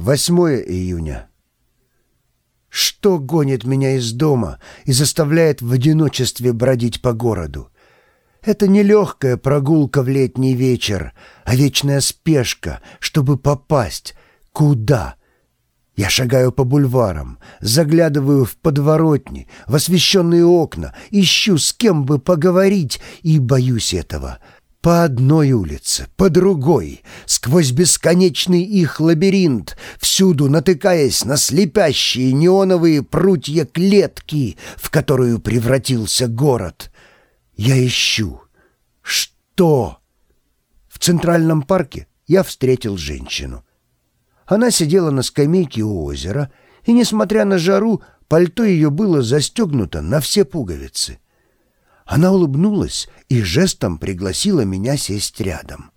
8 июня. Что гонит меня из дома и заставляет в одиночестве бродить по городу? Это не легкая прогулка в летний вечер, а вечная спешка, чтобы попасть. Куда? Я шагаю по бульварам, заглядываю в подворотни, в освещенные окна, ищу с кем бы поговорить и боюсь этого — по одной улице, по другой, сквозь бесконечный их лабиринт, всюду натыкаясь на слепящие неоновые прутья клетки, в которую превратился город. Я ищу. Что? В Центральном парке я встретил женщину. Она сидела на скамейке у озера, и, несмотря на жару, пальто ее было застегнуто на все пуговицы — она улыбнулась и жестом пригласила меня сесть рядом.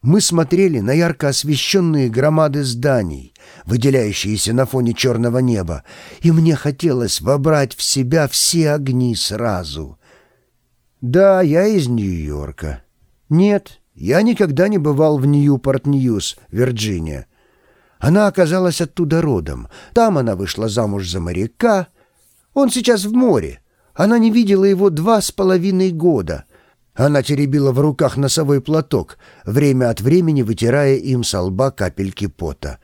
Мы смотрели на ярко освещенные громады зданий, выделяющиеся на фоне черного неба, и мне хотелось вобрать в себя все огни сразу. «Да, я из Нью-Йорка». «Нет, я никогда не бывал в Ньюпорт-Ньюс, Вирджиния. Она оказалась оттуда родом. Там она вышла замуж за моряка. Он сейчас в море. Она не видела его два с половиной года. Она теребила в руках носовой платок, время от времени вытирая им со лба капельки пота.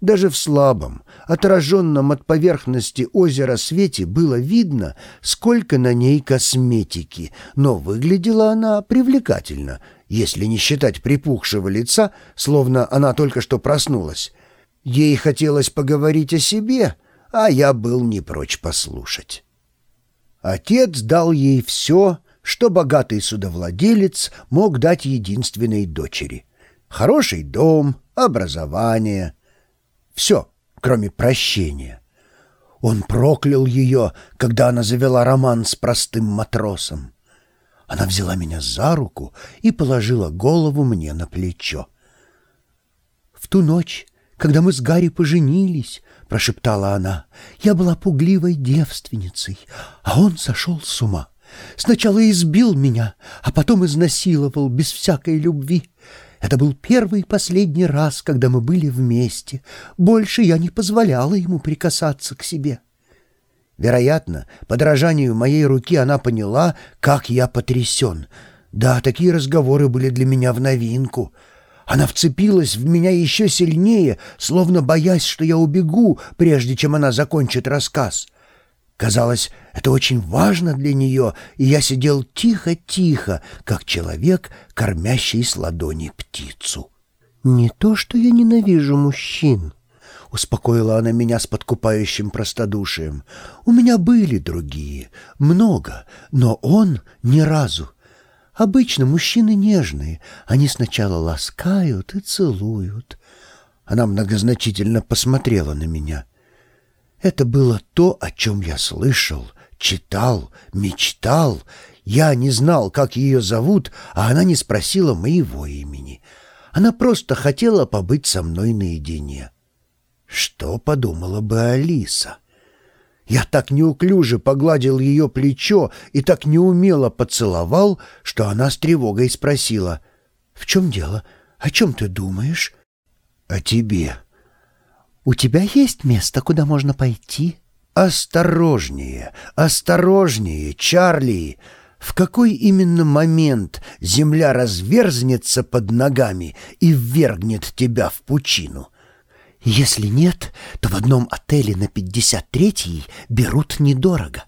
Даже в слабом, отраженном от поверхности озера свете было видно, сколько на ней косметики, но выглядела она привлекательно, если не считать припухшего лица, словно она только что проснулась. Ей хотелось поговорить о себе, а я был не прочь послушать. Отец дал ей все, что богатый судовладелец мог дать единственной дочери. Хороший дом, образование. Все, кроме прощения. Он проклял ее, когда она завела роман с простым матросом. Она взяла меня за руку и положила голову мне на плечо. В ту ночь, когда мы с Гарри поженились, — прошептала она. «Я была пугливой девственницей, а он сошел с ума. Сначала избил меня, а потом изнасиловал без всякой любви. Это был первый и последний раз, когда мы были вместе. Больше я не позволяла ему прикасаться к себе». Вероятно, подражанию моей руки она поняла, как я потрясен. Да, такие разговоры были для меня в новинку — она вцепилась в меня еще сильнее, словно боясь, что я убегу, прежде чем она закончит рассказ. Казалось, это очень важно для нее, и я сидел тихо-тихо, как человек, кормящий с ладони птицу. «Не то, что я ненавижу мужчин», — успокоила она меня с подкупающим простодушием. «У меня были другие, много, но он ни разу. Обычно мужчины нежные. Они сначала ласкают и целуют. Она многозначительно посмотрела на меня. Это было то, о чем я слышал, читал, мечтал. Я не знал, как ее зовут, а она не спросила моего имени. Она просто хотела побыть со мной наедине. Что подумала бы Алиса? — я так неуклюже погладил ее плечо и так неумело поцеловал, что она с тревогой спросила. «В чем дело? О чем ты думаешь?» «О тебе». «У тебя есть место, куда можно пойти?» «Осторожнее, осторожнее, Чарли!» В какой именно момент земля разверзнется под ногами и ввергнет тебя в пучину?» Если нет, то в одном отеле на 53-й берут недорого.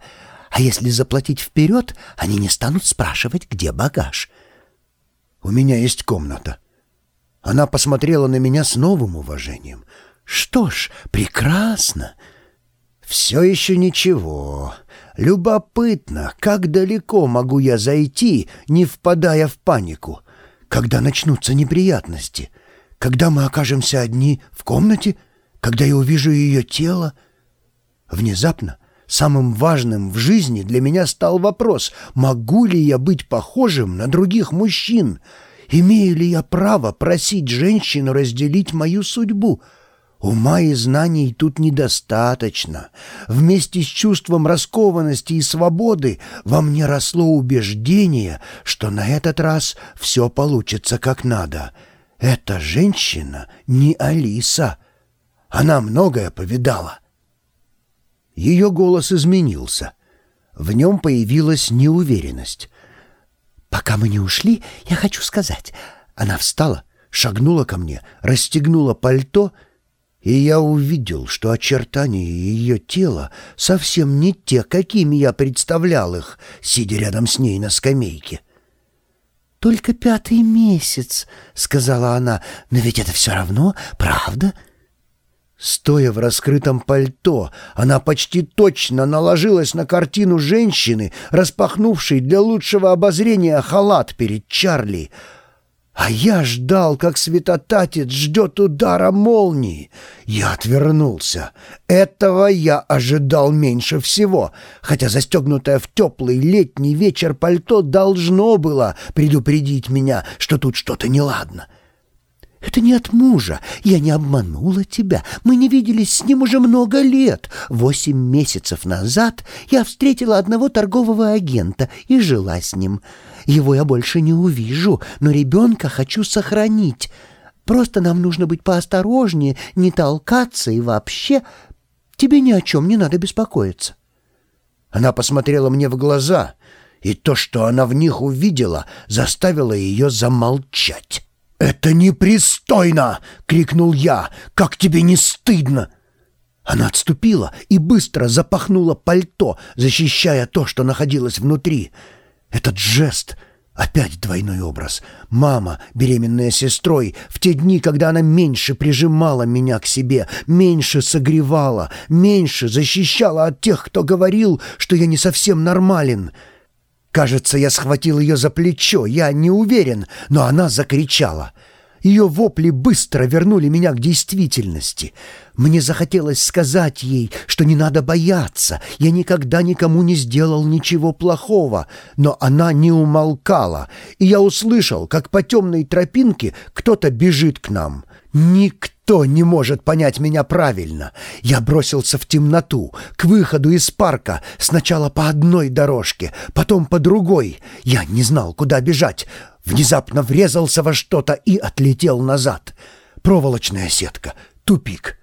А если заплатить вперед, они не станут спрашивать, где багаж. У меня есть комната. Она посмотрела на меня с новым уважением. Что ж, прекрасно. Все еще ничего. Любопытно, как далеко могу я зайти, не впадая в панику, когда начнутся неприятности — когда мы окажемся одни в комнате, когда я увижу ее тело? Внезапно самым важным в жизни для меня стал вопрос, могу ли я быть похожим на других мужчин? Имею ли я право просить женщину разделить мою судьбу? Ума и знаний тут недостаточно. Вместе с чувством раскованности и свободы во мне росло убеждение, что на этот раз все получится как надо — эта женщина не Алиса. Она многое повидала». Ее голос изменился. В нем появилась неуверенность. «Пока мы не ушли, я хочу сказать...» Она встала, шагнула ко мне, расстегнула пальто, и я увидел, что очертания ее тела совсем не те, какими я представлял их, сидя рядом с ней на скамейке. «Только пятый месяц», — сказала она, — «но ведь это все равно, правда?» Стоя в раскрытом пальто, она почти точно наложилась на картину женщины, распахнувшей для лучшего обозрения халат перед Чарли — а я ждал, как светотатец ждет удара молнии. Я отвернулся. Этого я ожидал меньше всего, хотя застегнутое в теплый летний вечер пальто должно было предупредить меня, что тут что-то неладно. «Это не от мужа. Я не обманула тебя. Мы не виделись с ним уже много лет. Восемь месяцев назад я встретила одного торгового агента и жила с ним. Его я больше не увижу, но ребенка хочу сохранить. Просто нам нужно быть поосторожнее, не толкаться и вообще тебе ни о чем не надо беспокоиться». Она посмотрела мне в глаза, и то, что она в них увидела, заставило ее замолчать. «Это непристойно!» — крикнул я. «Как тебе не стыдно?» Она отступила и быстро запахнула пальто, защищая то, что находилось внутри. Этот жест — опять двойной образ. Мама, беременная сестрой, в те дни, когда она меньше прижимала меня к себе, меньше согревала, меньше защищала от тех, кто говорил, что я не совсем нормален — Кажется, я схватил ее за плечо, я не уверен, но она закричала. Ее вопли быстро вернули меня к действительности. Мне захотелось сказать ей, что не надо бояться, я никогда никому не сделал ничего плохого, но она не умолкала, и я услышал, как по темной тропинке кто-то бежит к нам. Никто не может понять меня правильно. Я бросился в темноту, к выходу из парка, сначала по одной дорожке, потом по другой. Я не знал, куда бежать. Внезапно врезался во что-то и отлетел назад. Проволочная сетка, тупик.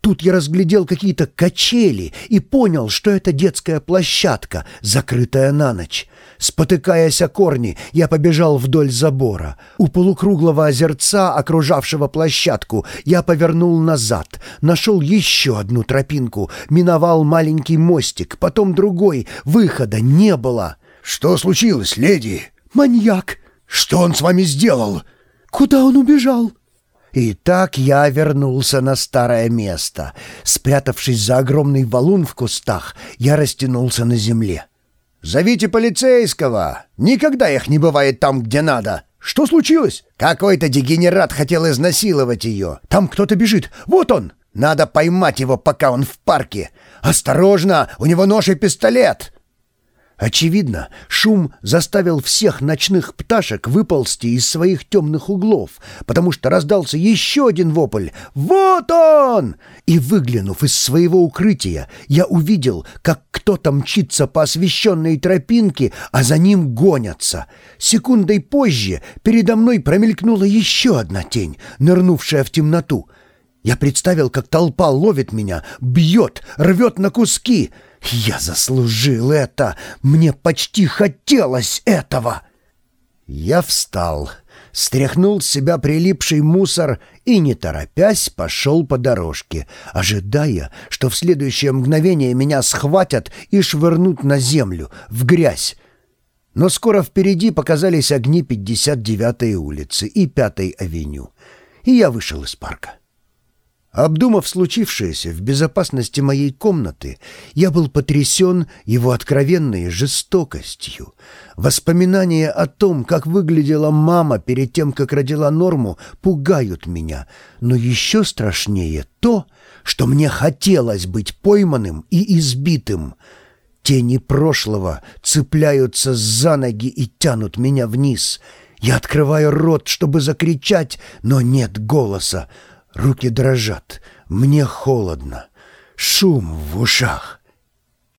Тут я разглядел какие-то качели и понял, что это детская площадка, закрытая на ночь. Спотыкаясь о корни, я побежал вдоль забора. У полукруглого озерца, окружавшего площадку, я повернул назад, нашел еще одну тропинку, миновал маленький мостик, потом другой. Выхода не было. «Что случилось, леди?» «Маньяк!» «Что он с вами сделал?» «Куда он убежал?» И так я вернулся на старое место. Спрятавшись за огромный валун в кустах, я растянулся на земле. «Зовите полицейского! Никогда их не бывает там, где надо!» «Что случилось?» «Какой-то дегенерат хотел изнасиловать ее. Там кто-то бежит. Вот он! Надо поймать его, пока он в парке. Осторожно! У него нож и пистолет!» Очевидно, шум заставил всех ночных пташек выползти из своих темных углов, потому что раздался еще один вопль «Вот он!» И, выглянув из своего укрытия, я увидел, как кто-то мчится по освещенной тропинке, а за ним гонятся. Секундой позже передо мной промелькнула еще одна тень, нырнувшая в темноту. Я представил, как толпа ловит меня, бьет, рвет на куски — я заслужил это! Мне почти хотелось этого!» Я встал, стряхнул с себя прилипший мусор и, не торопясь, пошел по дорожке, ожидая, что в следующее мгновение меня схватят и швырнут на землю, в грязь. Но скоро впереди показались огни 59-й улицы и 5-й авеню, и я вышел из парка. Обдумав случившееся в безопасности моей комнаты, я был потрясен его откровенной жестокостью. Воспоминания о том, как выглядела мама перед тем, как родила Норму, пугают меня, но еще страшнее то, что мне хотелось быть пойманным и избитым. Тени прошлого цепляются за ноги и тянут меня вниз. Я открываю рот, чтобы закричать, но нет голоса. Руки дрожат, мне холодно, шум в ушах.